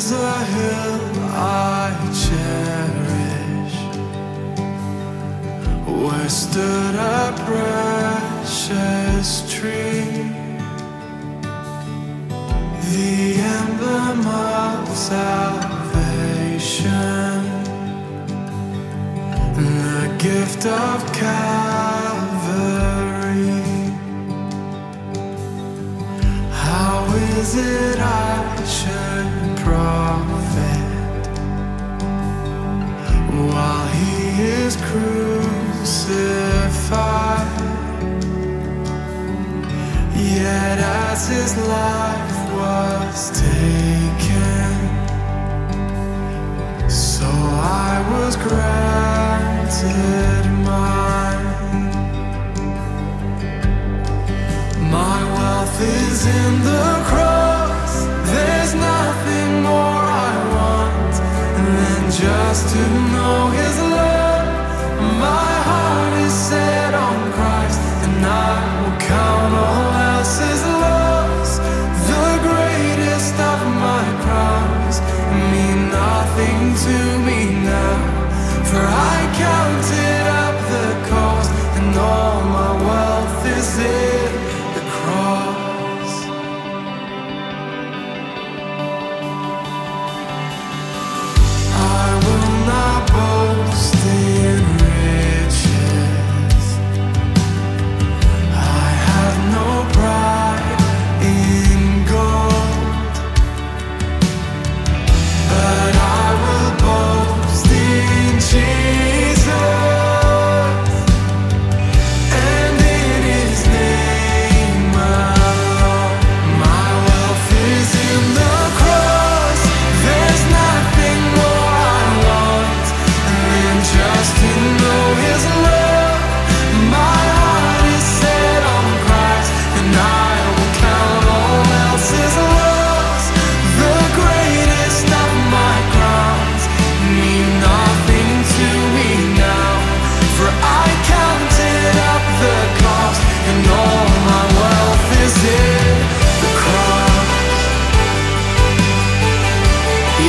is a hill I cherish. Where stood a precious tree? The emblem of salvation. The gift of Calvary. How is it I is crucified. Yet as his life was taken, so I was granted mine. My wealth is in the cross, there's nothing more I want than just to know. to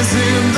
is in the